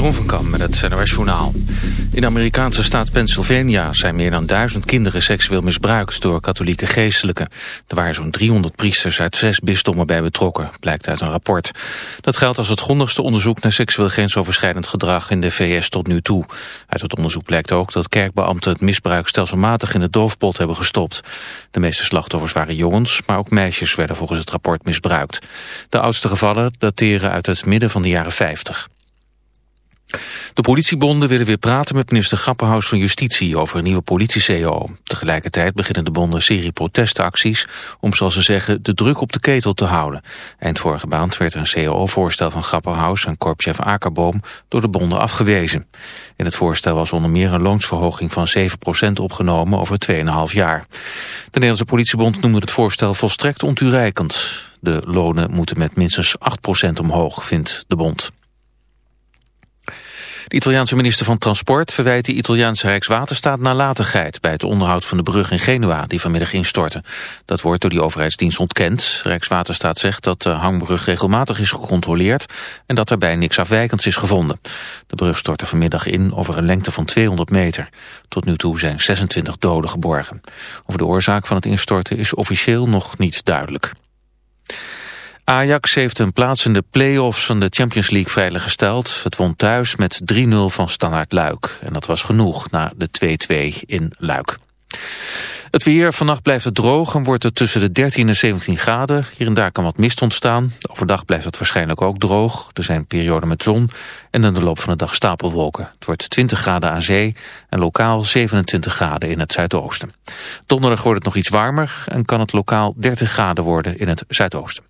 Jeroen van Kam met het NOS Journaal. In de Amerikaanse staat Pennsylvania zijn meer dan duizend kinderen seksueel misbruikt door katholieke geestelijken. Er waren zo'n 300 priesters uit zes bisdommen bij betrokken, blijkt uit een rapport. Dat geldt als het grondigste onderzoek naar seksueel grensoverschrijdend gedrag in de VS tot nu toe. Uit het onderzoek blijkt ook dat kerkbeambten het misbruik stelselmatig in de doofpot hebben gestopt. De meeste slachtoffers waren jongens, maar ook meisjes werden volgens het rapport misbruikt. De oudste gevallen dateren uit het midden van de jaren 50. De politiebonden willen weer praten met minister Grappenhaus van Justitie over een nieuwe politie-CO. Tegelijkertijd beginnen de bonden een serie protestacties om, zoals ze zeggen, de druk op de ketel te houden. Eind vorige maand werd een CO-voorstel van Grappenhaus en korpschef Akerboom door de bonden afgewezen. In het voorstel was onder meer een loonsverhoging van 7% opgenomen over 2,5 jaar. De Nederlandse politiebond noemde het voorstel volstrekt ontoereikend. De lonen moeten met minstens 8% omhoog, vindt de bond. De Italiaanse minister van Transport verwijt de Italiaanse Rijkswaterstaat nalatigheid bij het onderhoud van de brug in Genua die vanmiddag instortte. Dat wordt door die overheidsdienst ontkend. Rijkswaterstaat zegt dat de hangbrug regelmatig is gecontroleerd en dat daarbij niks afwijkends is gevonden. De brug stortte vanmiddag in over een lengte van 200 meter. Tot nu toe zijn 26 doden geborgen. Over de oorzaak van het instorten is officieel nog niet duidelijk. Ajax heeft een plaats in de play-offs van de Champions League veiliggesteld. Het won thuis met 3-0 van Standaard Luik. En dat was genoeg na de 2-2 in Luik. Het weer, vannacht blijft het droog en wordt het tussen de 13 en 17 graden. Hier en daar kan wat mist ontstaan. Overdag blijft het waarschijnlijk ook droog. Er zijn perioden met zon en in de loop van de dag stapelwolken. Het wordt 20 graden aan zee en lokaal 27 graden in het zuidoosten. Donderdag wordt het nog iets warmer en kan het lokaal 30 graden worden in het zuidoosten.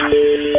Música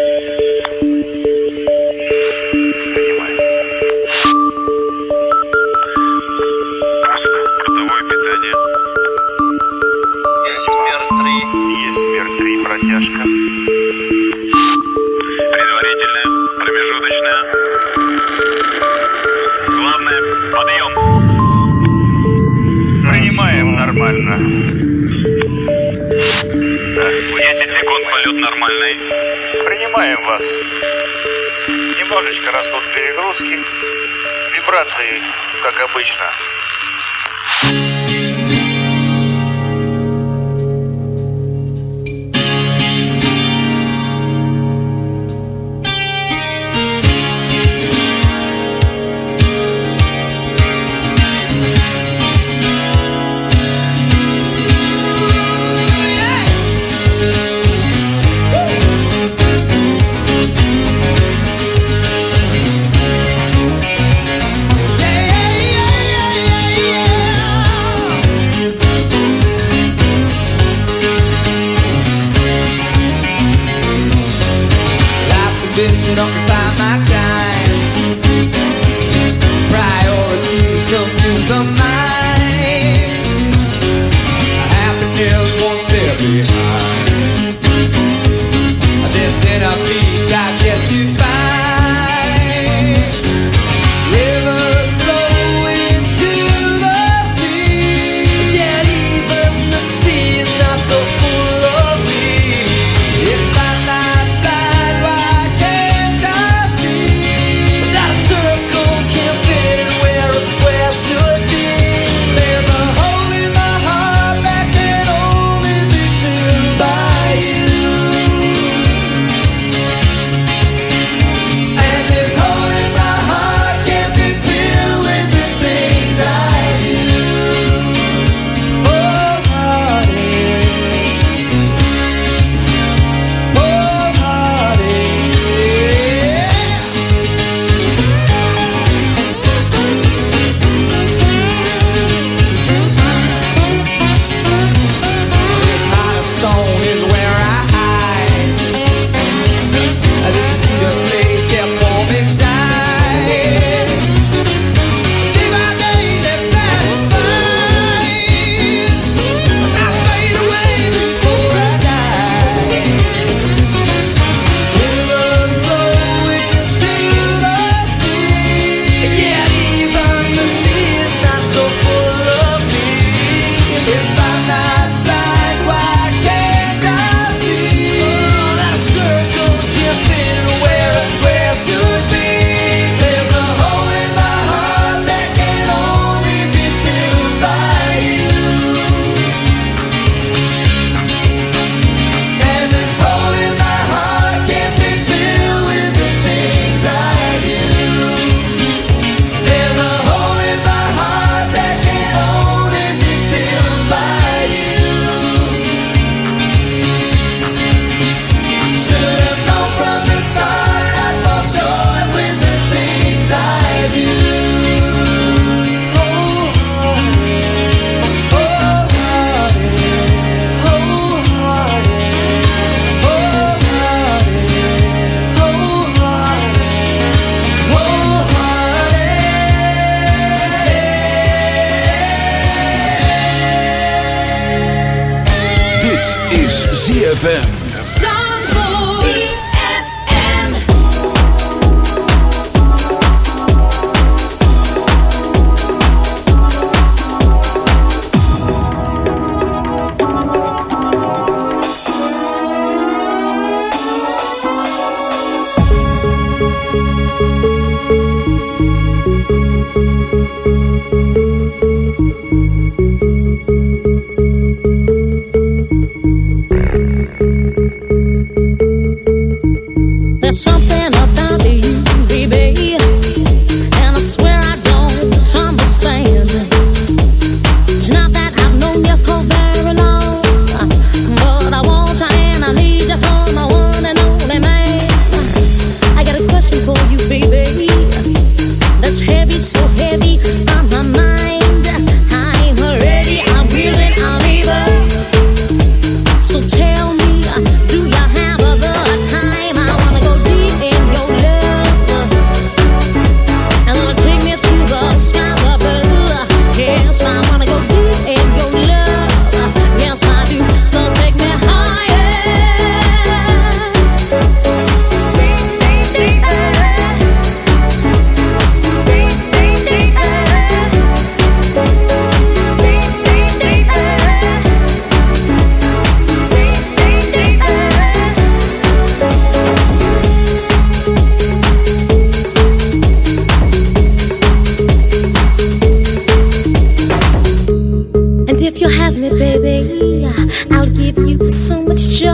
you have me, baby, I'll give you so much joy.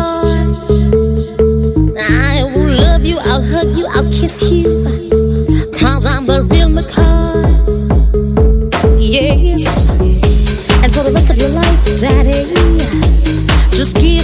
I will love you, I'll hug you, I'll kiss you. Cause I'm the real McCoy. Yes. And for the rest of your life, Daddy, just give.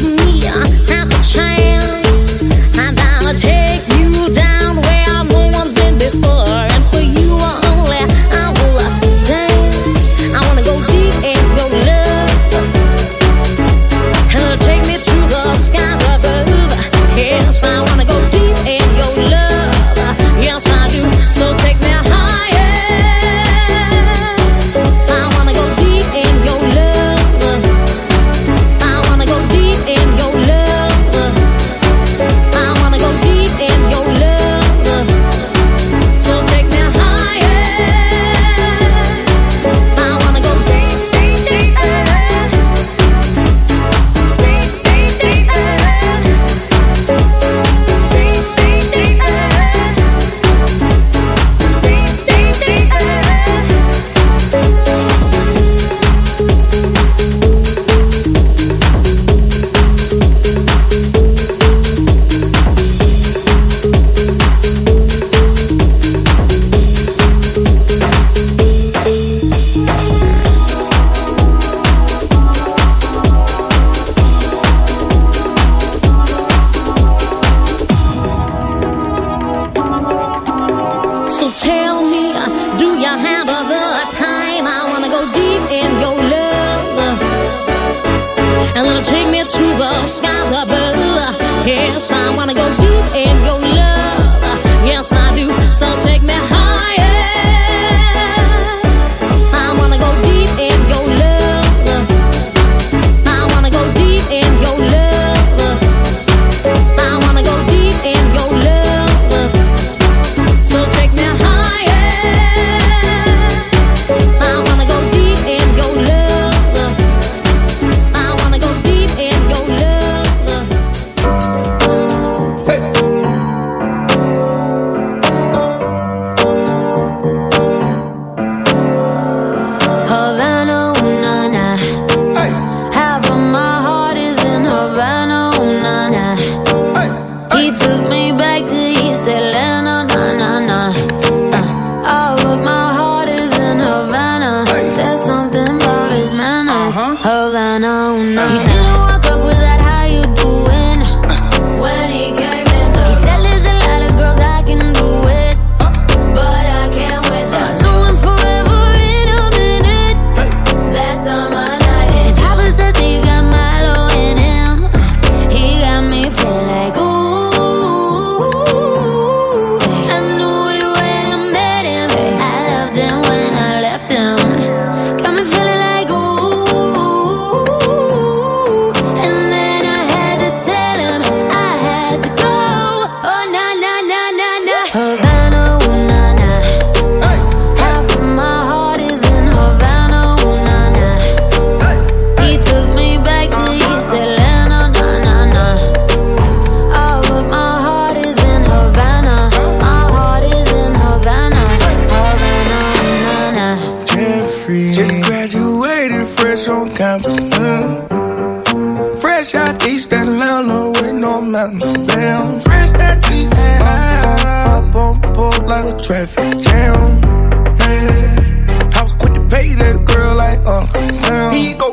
so Just graduated fresh on campus. Mm. Fresh out East Atlanta with no mountains. Damn, fresh out East Atlanta. Up on board like a traffic jam. Man. I was quick to pay that girl like Uncle Sam. He go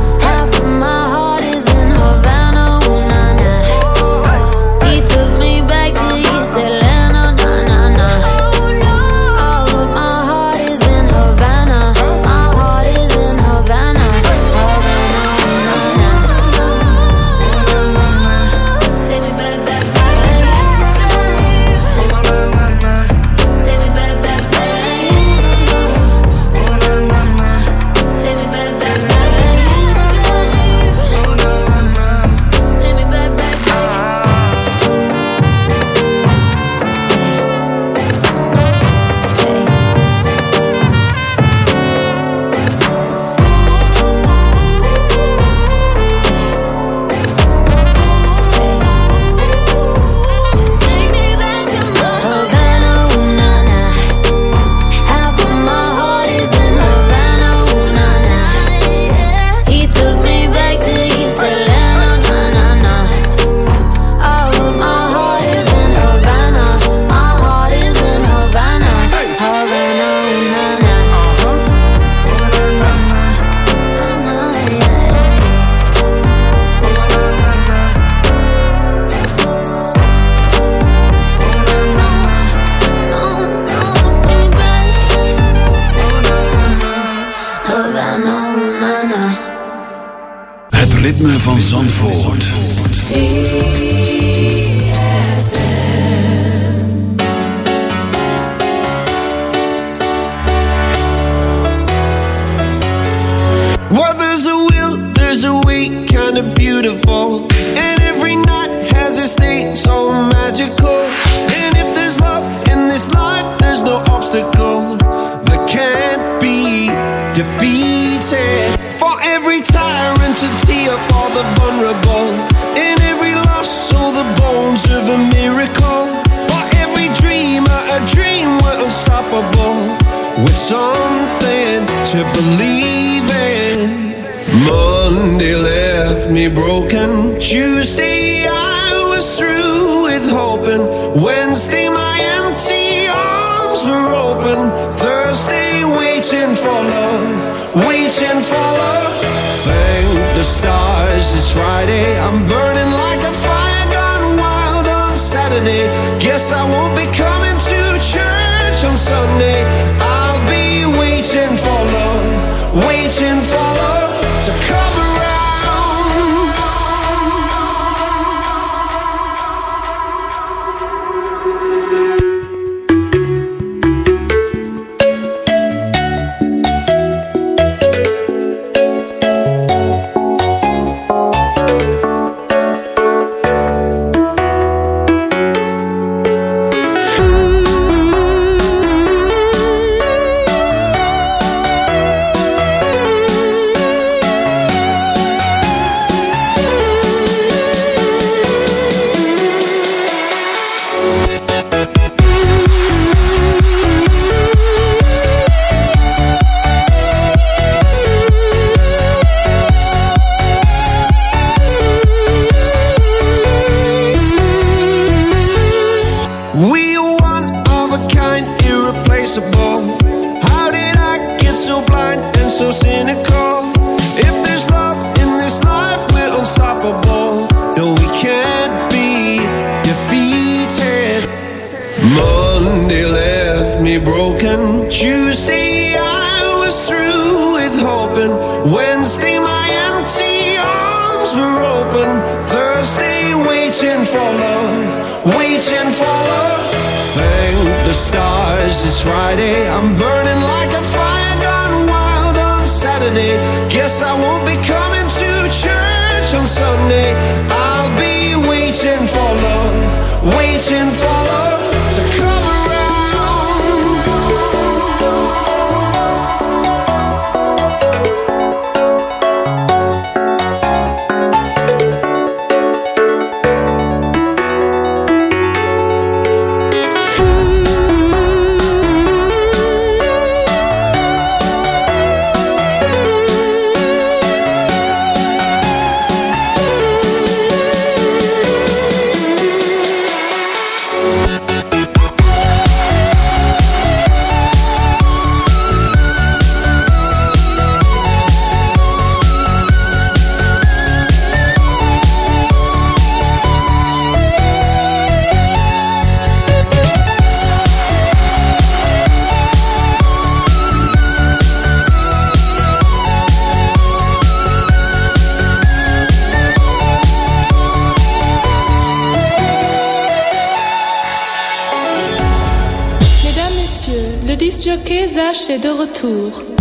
Est de retour.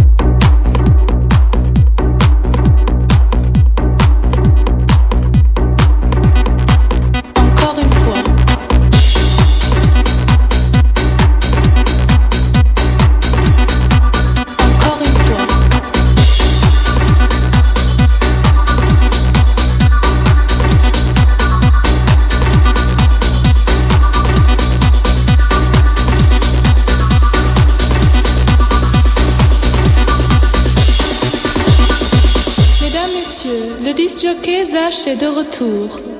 Est de retour.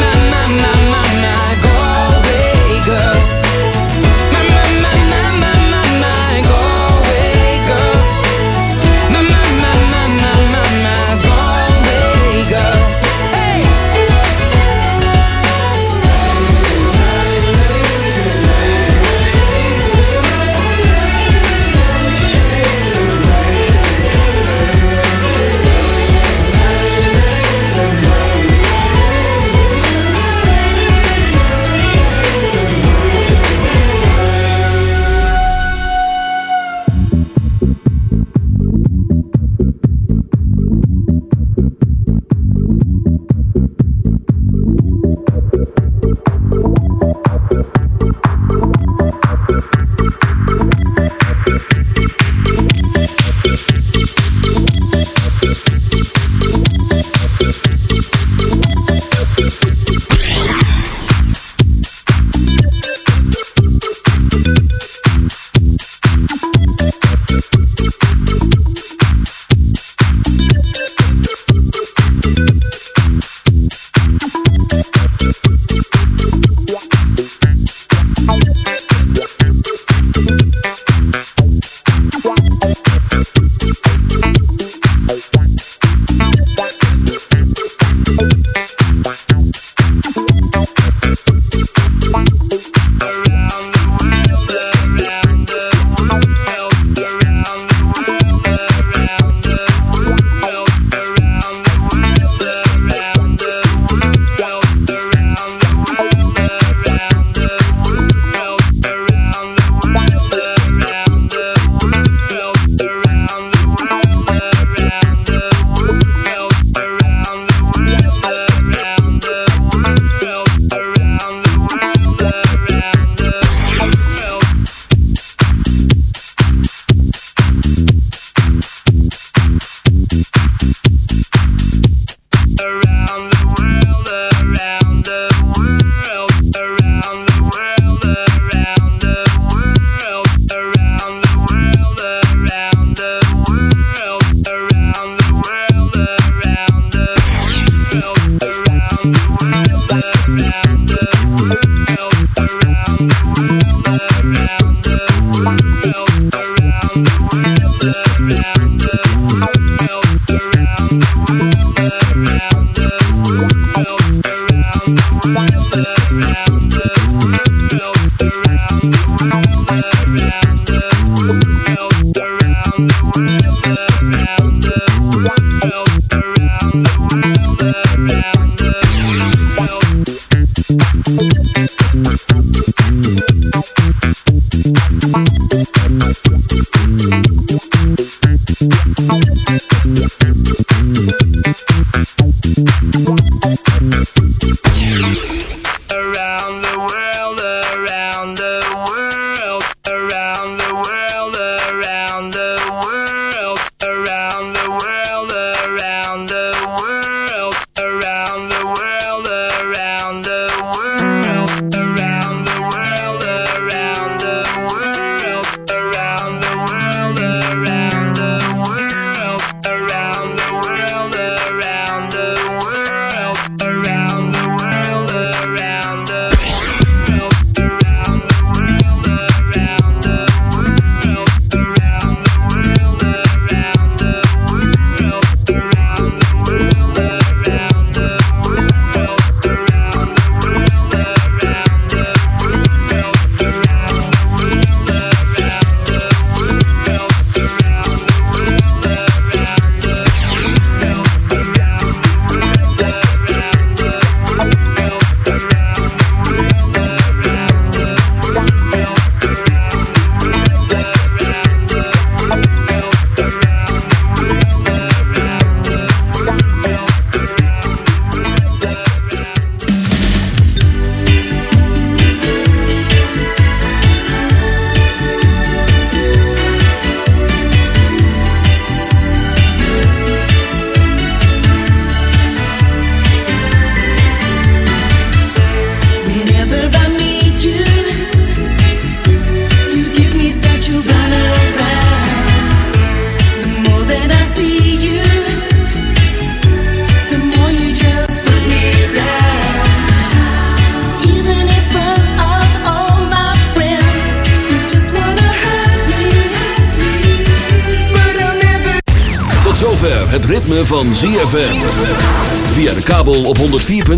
My, my, my, my,